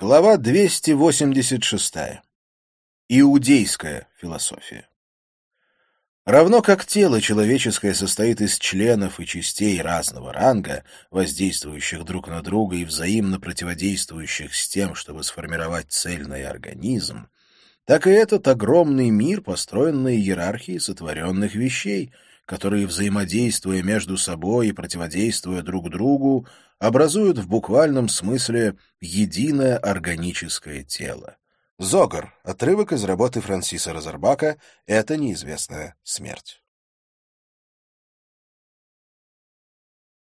Глава 286. Иудейская философия. Равно как тело человеческое состоит из членов и частей разного ранга, воздействующих друг на друга и взаимно противодействующих с тем, чтобы сформировать цельный организм, так и этот огромный мир построен на иерархии сотворенных вещей, которые, взаимодействуя между собой и противодействуя друг другу, образуют в буквальном смысле единое органическое тело. Зогар. Отрывок из работы Франсиса Розербака «Это неизвестная смерть».